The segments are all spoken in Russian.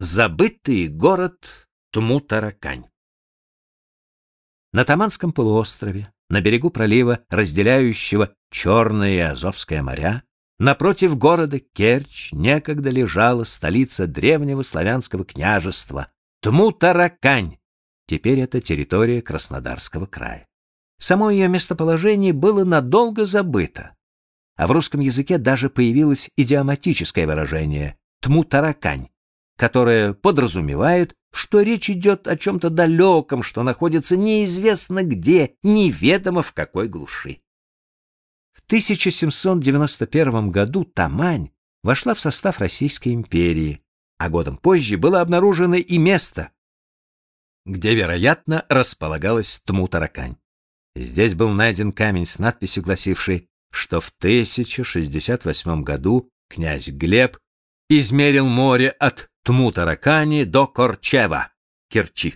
Забытый город Тмутаракань. На Таманском полуострове, на берегу пролива, разделяющего Черное и Азовское моря, напротив города Керчь некогда лежала столица древнего славянского княжества Тмутаракань. Теперь это территория Краснодарского края. Само ее местоположение было надолго забыто, а в русском языке даже появилось идиоматическое выражение «тмутаракань», которое подразумевает, что речь идет о чем-то далеком, что находится неизвестно где, неведомо в какой глуши. В 1791 году Тамань вошла в состав Российской империи, а годом позже было обнаружено и место, где, вероятно, располагалась Тмутаракань. Здесь был найден камень с надписью, гласившей, что в 1068 году князь Глеб измерил море от Тмутаракани до Корчева, Керчи.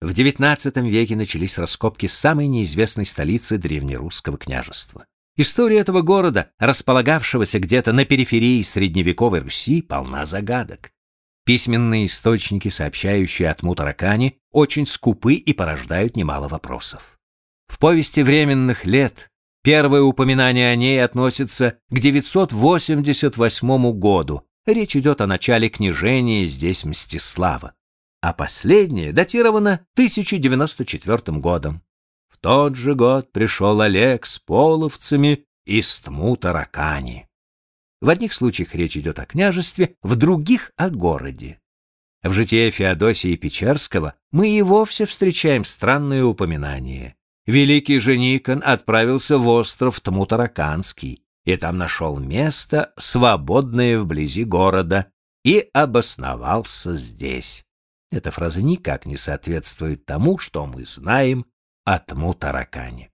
В XIX веке начались раскопки самой неизвестной столицы древнерусского княжества. История этого города, располагавшегося где-то на периферии средневековой Руси, полна загадок. Письменные источники, сообщающие о Тмутаракане, очень скупы и порождают немало вопросов. В повести временных лет первое упоминание о ней относится к 988 году. Речь идет о начале княжения здесь Мстислава. А последнее датировано 1094 годом. В тот же год пришел Олег с половцами из Тмутаракани. В одних случаях речь идет о княжестве, в других — о городе. В житии Феодосии Печерского мы и вовсе встречаем странное упоминание великий же Никон отправился в остров Тмутараканский и там нашел место, свободное вблизи города, и обосновался здесь. Эта фраза никак не соответствует тому, что мы знаем о Тмутаракане.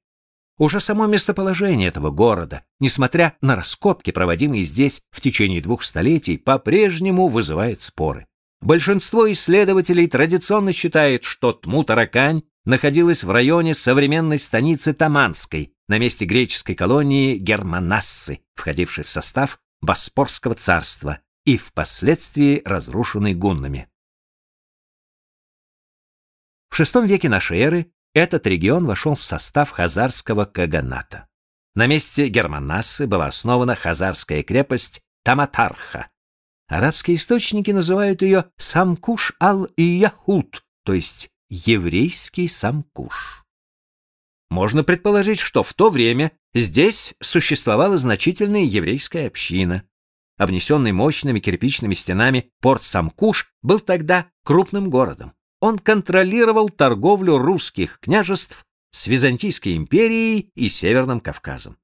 Уже само местоположение этого города, несмотря на раскопки, проводимые здесь в течение двух столетий, по-прежнему вызывает споры. Большинство исследователей традиционно считает, что Тмутаракань находилась в районе современной станицы Таманской, на месте греческой колонии Германассы, входившей в состав Боспорского царства и впоследствии разрушенной гуннами. В VI веке нашей эры этот регион вошел в состав хазарского каганата. На месте Германассы была основана хазарская крепость Таматарха. Арабские источники называют ее Самкуш ал-Яхут, то есть еврейский Самкуш. Можно предположить, что в то время здесь существовала значительная еврейская община. Обнесенный мощными кирпичными стенами порт Самкуш был тогда крупным городом. Он контролировал торговлю русских княжеств с Византийской империей и Северным Кавказом.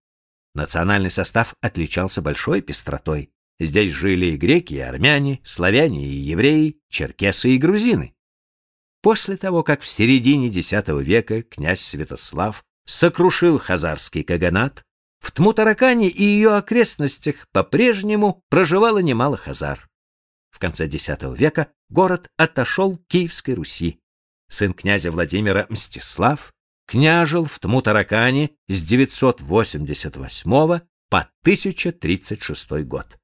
Национальный состав отличался большой пестротой. Здесь жили и греки, и армяне, славяне и евреи, черкесы и грузины. После того, как в середине X века князь Святослав сокрушил хазарский каганат, в Тмутаракане и ее окрестностях по-прежнему проживало немало хазар. В конце X века город отошел Киевской Руси. Сын князя Владимира Мстислав княжил в Тмутаракане с 988 по 1036 год.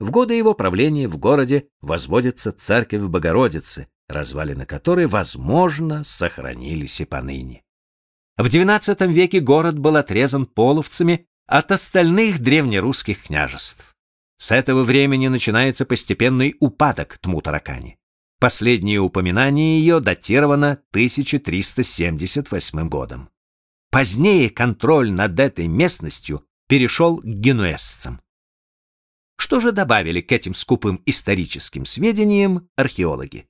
В годы его правления в городе возводится церковь Богородицы, развалины которой, возможно, сохранились и поныне. В XIX веке город был отрезан половцами от остальных древнерусских княжеств. С этого времени начинается постепенный упадок Тмутаракани. Последнее упоминание ее датировано 1378 годом. Позднее контроль над этой местностью перешел к генуэзцам. Что же добавили к этим скупым историческим сведениям археологи?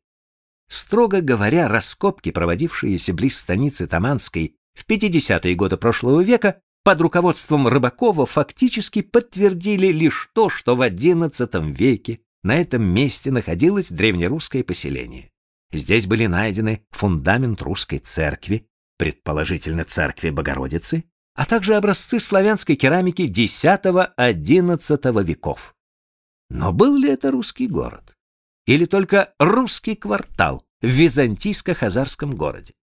Строго говоря, раскопки, проводившиеся близ станицы Таманской в 50-е годы прошлого века, под руководством Рыбакова фактически подтвердили лишь то, что в XI веке на этом месте находилось древнерусское поселение. Здесь были найдены фундамент русской церкви, предположительно церкви Богородицы, а также образцы славянской керамики X-XI веков. Но был ли это русский город? Или только русский квартал в византийско-хазарском городе.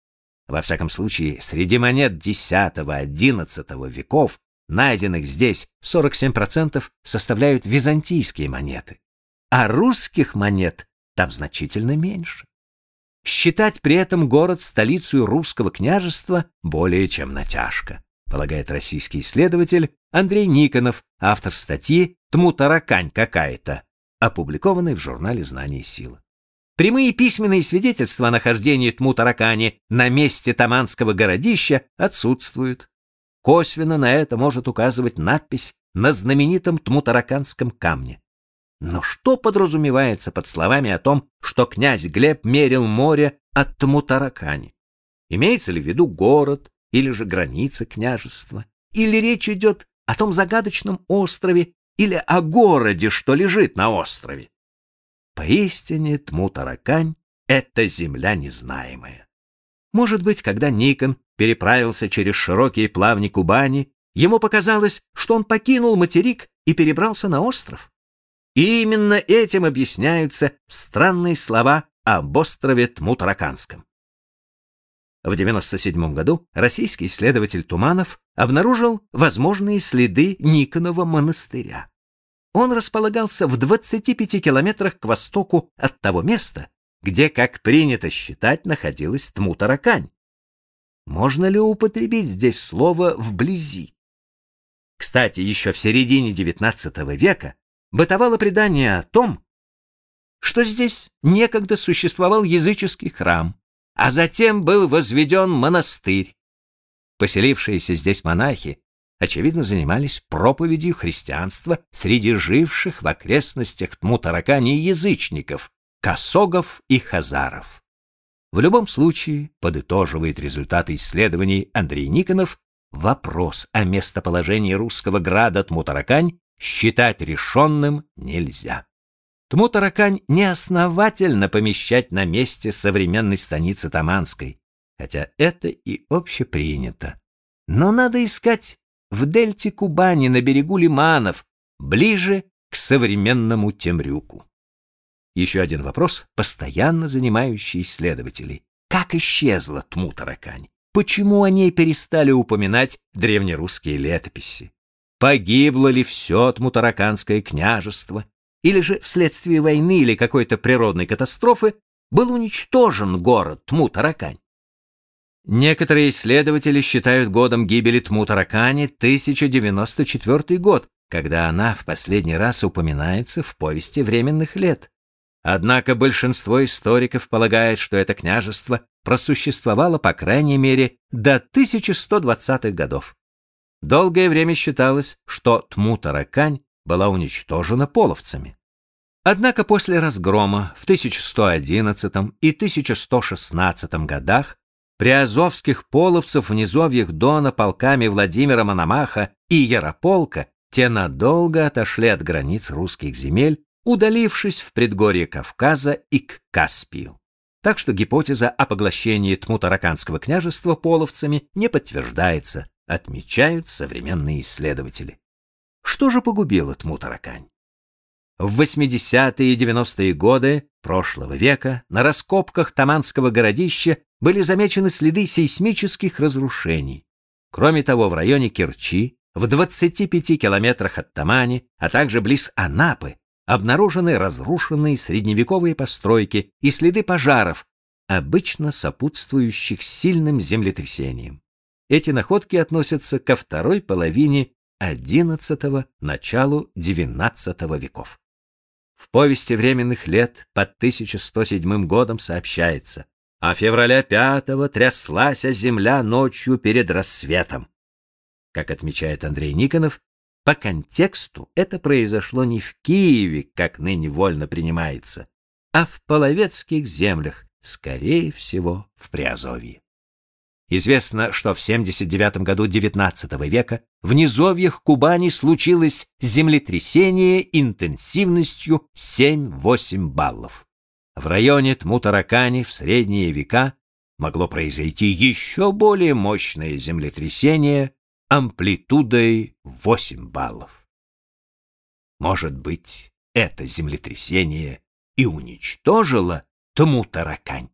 Во всяком случае, среди монет X-XI веков, найденных здесь, 47% составляют византийские монеты. а русских монет там значительно меньше. Считать при этом город столицей русского княжества более чем натяжко, полагает российский исследователь Андрей Никонов, автор статьи «Тму-таракань какая-то», опубликованной в журнале «Знание и сила». Прямые письменные свидетельства о нахождении Тму-таракани на месте Таманского городища отсутствуют. Косвенно на это может указывать надпись на знаменитом Тмутараканском камне. Но что подразумевается под словами о том, что князь Глеб мерил море от Тмутаракани? Имеется ли в виду город или же граница княжества? Или речь идет о том загадочном острове или о городе, что лежит на острове? Поистине Тмутаракань — это земля незнаемая. Может быть, когда Никон переправился через широкие плавни Кубани, ему показалось, что он покинул материк и перебрался на остров. И именно этим объясняются странные слова об острове Тмутараканском. В 97 году российский исследователь Туманов обнаружил возможные следы Никонова монастыря. Он располагался в 25 километрах к востоку от того места, где, как принято считать, находилась Тмутаракань. Можно ли употребить здесь слово «вблизи»? Кстати, еще в середине XIX века бытовало предание о том, что здесь некогда существовал языческий храм, а затем был возведен монастырь. Поселившиеся здесь монахи, очевидно, занимались проповедью христианства среди живших в окрестностях Тмутаракани язычников, косогов и хазаров. В любом случае, подытоживает результаты исследований Андрей Никонов, вопрос о местоположении русского града Тмутаракань считать решенным нельзя. Тмутаракань неосновательно помещать на месте современной станицы Таманской, хотя это и общепринято. Но надо искать в дельте Кубани на берегу лиманов, ближе к современному Темрюку. Еще один вопрос, постоянно занимающий исследователей. Как исчезла Тмутаракань? Почему о ней перестали упоминать древнерусские летописи? Погибло ли все Тмутараканское княжество? Или же вследствие войны или какой-то природной катастрофы был уничтожен город Тмутаракань? Некоторые исследователи считают годом гибели Тмутаракани 1094 год, когда она в последний раз упоминается в повести временных лет. Однако большинство историков полагает, что это княжество просуществовало по крайней мере до 1120-х годов. Долгое время считалось, что Тмутаракань была уничтожена половцами. Однако после разгрома в 1111 и 1116 годах приазовских половцев в низовьях Дона полками Владимира Мономаха и Ярополка те надолго отошли от границ русских земель, удалившись в предгорье Кавказа и к Каспию. Так что гипотеза о поглощении Тмутараканского княжества половцами не подтверждается, отмечают современные исследователи. Что же погубило Тмутаракань? В 80-е и 90-е годы прошлого века на раскопках Таманского городища были замечены следы сейсмических разрушений. Кроме того, в районе Керчи, в 25 километрах от Тамани, а также близ Анапы, обнаружены разрушенные средневековые постройки и следы пожаров, обычно сопутствующих сильным землетрясениям. Эти находки относятся ко второй половине XI – началу XIX веков. В повести временных лет под 1107 годом сообщается, а февраля 5 тряслась земля ночью перед рассветом. Как отмечает Андрей Никонов, по контексту это произошло не в Киеве, как ныне вольно принимается, а в половецких землях, скорее всего, в Приазовье. Известно, что в 79 году XIX века в низовьях Кубани случилось землетрясение интенсивностью 7-8 баллов. В районе Тмутаракани в средние века могло произойти еще более мощное землетрясение амплитудой 8 баллов. Может быть, это землетрясение и уничтожило Тмутаракань?